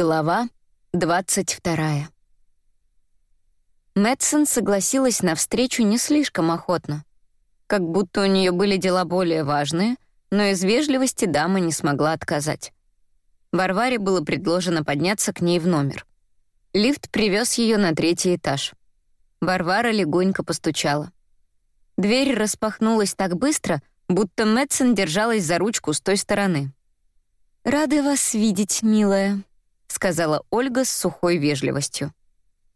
Глава 22. Мэтсон согласилась на встречу не слишком охотно. Как будто у нее были дела более важные, но из вежливости дама не смогла отказать. Варваре было предложено подняться к ней в номер. Лифт привез ее на третий этаж. Варвара легонько постучала. Дверь распахнулась так быстро, будто Мэтсон держалась за ручку с той стороны. «Рада вас видеть, милая», — сказала Ольга с сухой вежливостью.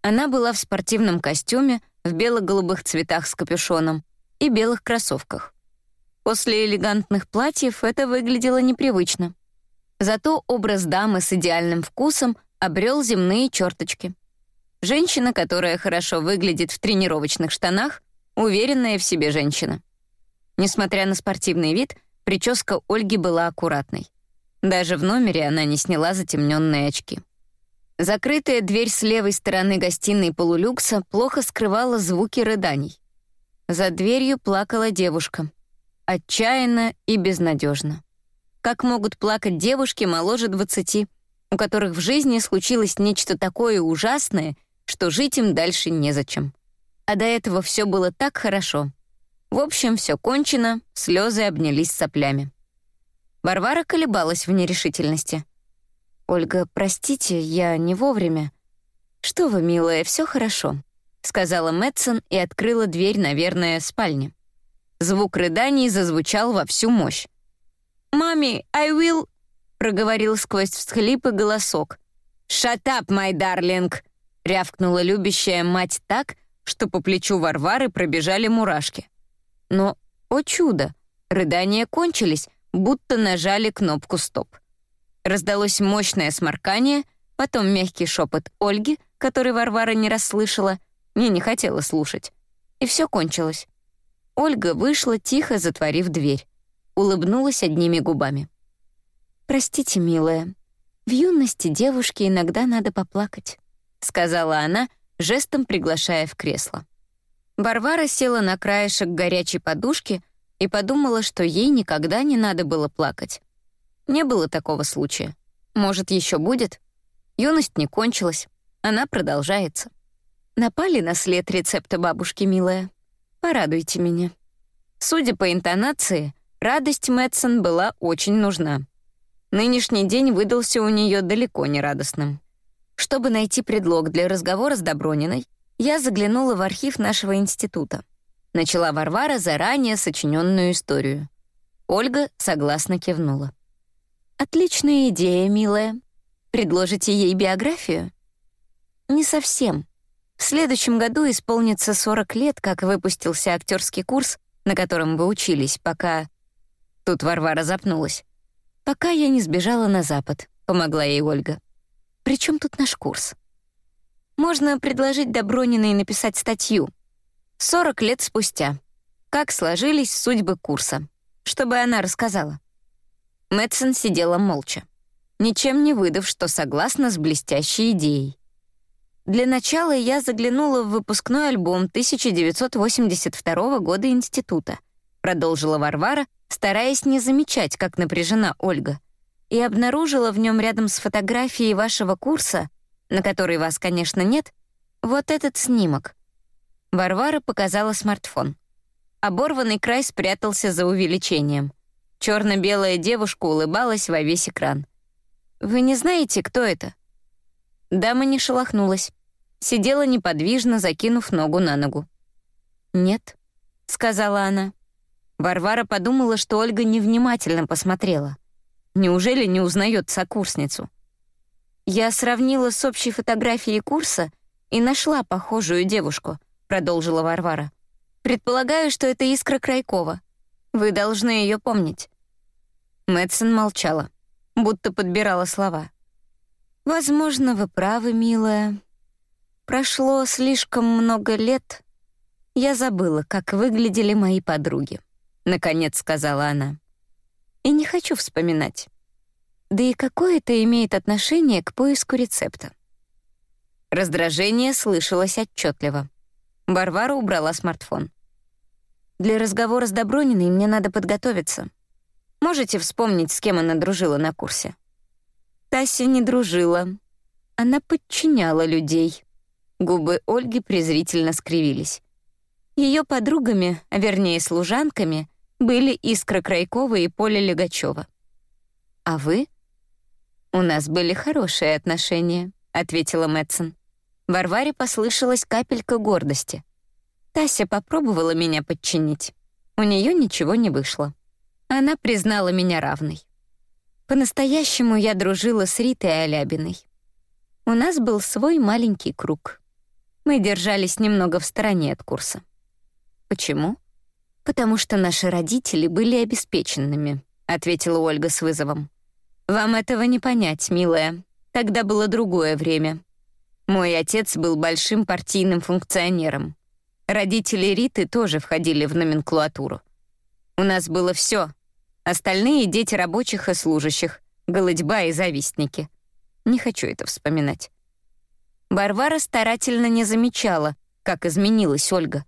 Она была в спортивном костюме, в бело-голубых цветах с капюшоном и белых кроссовках. После элегантных платьев это выглядело непривычно. Зато образ дамы с идеальным вкусом обрел земные черточки. Женщина, которая хорошо выглядит в тренировочных штанах, уверенная в себе женщина. Несмотря на спортивный вид, прическа Ольги была аккуратной. Даже в номере она не сняла затемненные очки. Закрытая дверь с левой стороны гостиной полулюкса плохо скрывала звуки рыданий. За дверью плакала девушка. Отчаянно и безнадежно. Как могут плакать девушки моложе 20, у которых в жизни случилось нечто такое ужасное, что жить им дальше незачем. А до этого все было так хорошо. В общем, все кончено, слезы обнялись соплями. Варвара колебалась в нерешительности. «Ольга, простите, я не вовремя». «Что вы, милая, все хорошо», — сказала Мэтсон и открыла дверь, наверное, спальни. Звук рыданий зазвучал во всю мощь. «Мами, I will...» — проговорил сквозь всхлипы голосок. «Shut up, my darling!» — рявкнула любящая мать так, что по плечу Варвары пробежали мурашки. Но, о чудо, рыдания кончились, будто нажали кнопку «Стоп». Раздалось мощное сморкание, потом мягкий шепот Ольги, который Варвара не расслышала, мне не хотела слушать. И все кончилось. Ольга вышла, тихо затворив дверь. Улыбнулась одними губами. «Простите, милая, в юности девушке иногда надо поплакать», сказала она, жестом приглашая в кресло. Варвара села на краешек горячей подушки и подумала, что ей никогда не надо было плакать. Не было такого случая. Может, еще будет? Юность не кончилась, она продолжается. Напали на след рецепта бабушки, милая. Порадуйте меня. Судя по интонации, радость Мэтсон была очень нужна. Нынешний день выдался у нее далеко не радостным. Чтобы найти предлог для разговора с Доброниной, я заглянула в архив нашего института. Начала Варвара заранее сочиненную историю. Ольга согласно кивнула. «Отличная идея, милая. Предложите ей биографию?» «Не совсем. В следующем году исполнится 40 лет, как выпустился актерский курс, на котором вы учились, пока...» Тут Варвара запнулась. «Пока я не сбежала на Запад», — помогла ей Ольга. «При чем тут наш курс?» «Можно предложить Доброниной написать статью», 40 лет спустя. Как сложились судьбы курса. Чтобы она рассказала. Мэтсон сидела молча, ничем не выдав, что согласна с блестящей идеей. Для начала я заглянула в выпускной альбом 1982 года института, продолжила Варвара, стараясь не замечать, как напряжена Ольга, и обнаружила в нем рядом с фотографией вашего курса, на которой вас, конечно, нет, вот этот снимок — Варвара показала смартфон. Оборванный край спрятался за увеличением. Черно-белая девушка улыбалась во весь экран. «Вы не знаете, кто это?» Дама не шелохнулась. Сидела неподвижно, закинув ногу на ногу. «Нет», — сказала она. Варвара подумала, что Ольга невнимательно посмотрела. Неужели не узнает сокурсницу? Я сравнила с общей фотографией курса и нашла похожую девушку — продолжила Варвара. «Предполагаю, что это Искра Крайкова. Вы должны ее помнить». Мэтсон молчала, будто подбирала слова. «Возможно, вы правы, милая. Прошло слишком много лет. Я забыла, как выглядели мои подруги», — наконец сказала она. «И не хочу вспоминать. Да и какое это имеет отношение к поиску рецепта?» Раздражение слышалось отчетливо. Варвара убрала смартфон. «Для разговора с Доброниной мне надо подготовиться. Можете вспомнить, с кем она дружила на курсе?» Тася не дружила. Она подчиняла людей. Губы Ольги презрительно скривились. Ее подругами, а вернее служанками, были Искра Крайкова и Поля Легачева. «А вы?» «У нас были хорошие отношения», — ответила Мэтсон. Варваре послышалась капелька гордости. Тася попробовала меня подчинить. У нее ничего не вышло. Она признала меня равной. По-настоящему я дружила с Ритой Алябиной. У нас был свой маленький круг. Мы держались немного в стороне от курса. Почему? Потому что наши родители были обеспеченными, ответила Ольга с вызовом. Вам этого не понять, милая. Тогда было другое время. Мой отец был большим партийным функционером. Родители Риты тоже входили в номенклатуру. У нас было все. Остальные — дети рабочих и служащих, голодьба и завистники. Не хочу это вспоминать. Варвара старательно не замечала, как изменилась Ольга.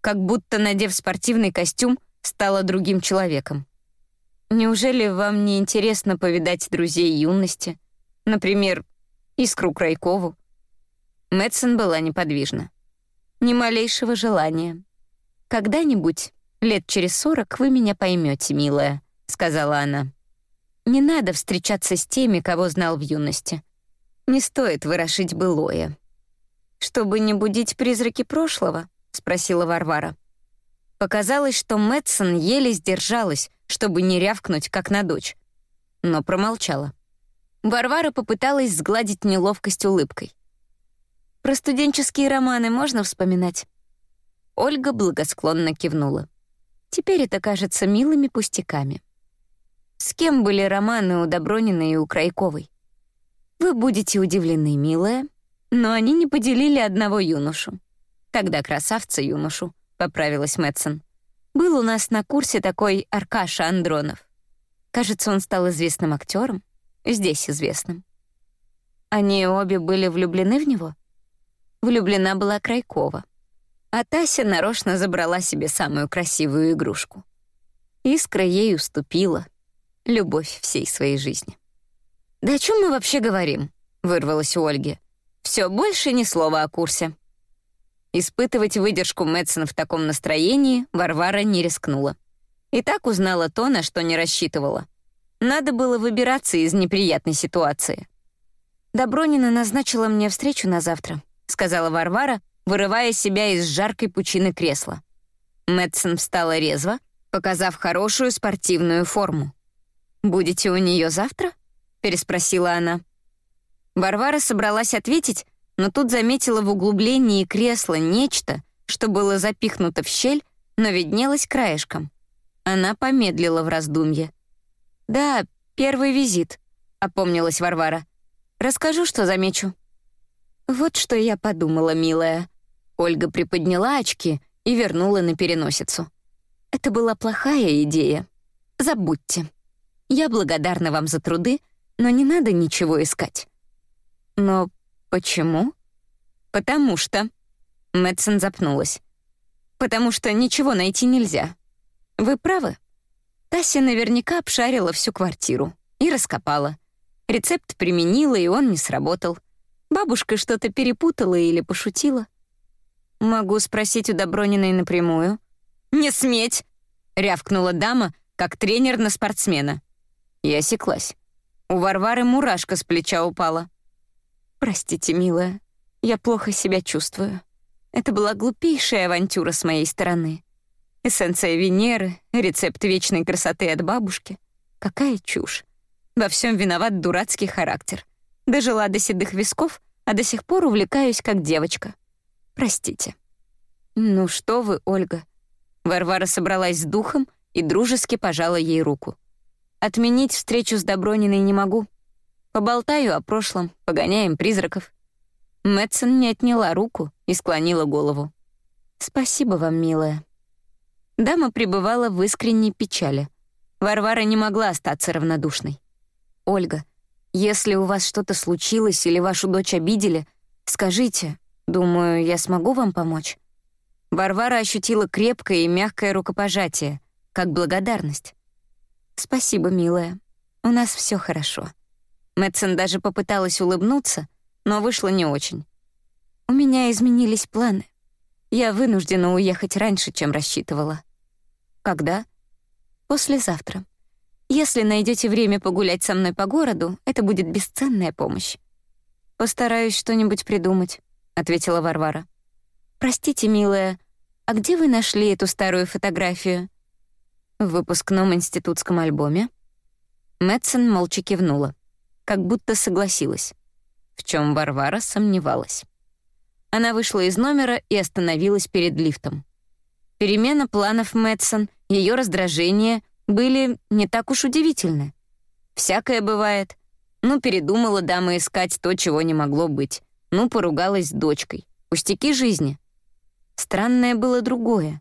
Как будто, надев спортивный костюм, стала другим человеком. Неужели вам не интересно повидать друзей юности? Например, Искру Крайкову? Мэтсон была неподвижна. Ни малейшего желания. Когда-нибудь, лет через сорок, вы меня поймете, милая. — сказала она. «Не надо встречаться с теми, кого знал в юности. Не стоит вырошить былое». «Чтобы не будить призраки прошлого?» — спросила Варвара. Показалось, что Мэтсон еле сдержалась, чтобы не рявкнуть, как на дочь. Но промолчала. Варвара попыталась сгладить неловкость улыбкой. «Про студенческие романы можно вспоминать?» Ольга благосклонно кивнула. Теперь это кажется милыми пустяками. С кем были романы у Добронина и у Крайковой? Вы будете удивлены, милая, но они не поделили одного юношу. Тогда красавца юношу, поправилась Мэтсон. Был у нас на курсе такой Аркаша Андронов. Кажется, он стал известным актером, здесь известным. Они обе были влюблены в него? Влюблена была Крайкова. А Тася нарочно забрала себе самую красивую игрушку. Искра ей уступила — любовь всей своей жизни. «Да о чем мы вообще говорим?» — вырвалось у Ольги. Все больше ни слова о курсе». Испытывать выдержку Мэтсон в таком настроении Варвара не рискнула. И так узнала то, на что не рассчитывала. Надо было выбираться из неприятной ситуации. «Добронина назначила мне встречу на завтра», — сказала Варвара, вырывая себя из жаркой пучины кресла. Мэтсон встала резво, показав хорошую спортивную форму. «Будете у нее завтра?» — переспросила она. Варвара собралась ответить, но тут заметила в углублении кресла нечто, что было запихнуто в щель, но виднелось краешком. Она помедлила в раздумье. «Да, первый визит», — опомнилась Варвара. «Расскажу, что замечу». «Вот что я подумала, милая». Ольга приподняла очки и вернула на переносицу. «Это была плохая идея. Забудьте». Я благодарна вам за труды, но не надо ничего искать». «Но почему?» «Потому что...» Мэтсон запнулась. «Потому что ничего найти нельзя. Вы правы. Тася наверняка обшарила всю квартиру и раскопала. Рецепт применила, и он не сработал. Бабушка что-то перепутала или пошутила. Могу спросить у Доброниной напрямую. «Не сметь!» — рявкнула дама, как тренер на спортсмена. И осеклась. У Варвары мурашка с плеча упала. «Простите, милая, я плохо себя чувствую. Это была глупейшая авантюра с моей стороны. Эссенция Венеры, рецепт вечной красоты от бабушки. Какая чушь. Во всем виноват дурацкий характер. Дожила до седых висков, а до сих пор увлекаюсь как девочка. Простите». «Ну что вы, Ольга?» Варвара собралась с духом и дружески пожала ей руку. Отменить встречу с Доброниной не могу. Поболтаю о прошлом, погоняем призраков. Мэтсон не отняла руку и склонила голову. «Спасибо вам, милая». Дама пребывала в искренней печали. Варвара не могла остаться равнодушной. «Ольга, если у вас что-то случилось или вашу дочь обидели, скажите. Думаю, я смогу вам помочь». Варвара ощутила крепкое и мягкое рукопожатие, как благодарность. «Спасибо, милая. У нас все хорошо». Мэтсон даже попыталась улыбнуться, но вышло не очень. У меня изменились планы. Я вынуждена уехать раньше, чем рассчитывала. Когда? Послезавтра. Если найдете время погулять со мной по городу, это будет бесценная помощь. Постараюсь что-нибудь придумать, ответила Варвара. Простите, милая, а где вы нашли эту старую фотографию? В выпускном институтском альбоме. Мэтсон молча кивнула, как будто согласилась, в чем Варвара сомневалась. Она вышла из номера и остановилась перед лифтом. Перемена планов Мэтсон, ее раздражение были не так уж удивительны. Всякое бывает. Ну, передумала дама искать то, чего не могло быть. Ну, поругалась с дочкой. Пустяки жизни. Странное было другое.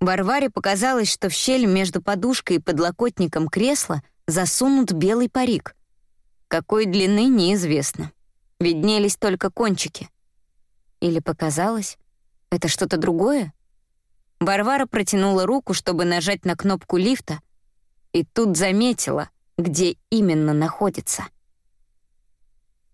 Варваре показалось, что в щель между подушкой и подлокотником кресла засунут белый парик. Какой длины — неизвестно. Виднелись только кончики. Или показалось? Это что-то другое? Варвара протянула руку, чтобы нажать на кнопку лифта, и тут заметила, где именно находится —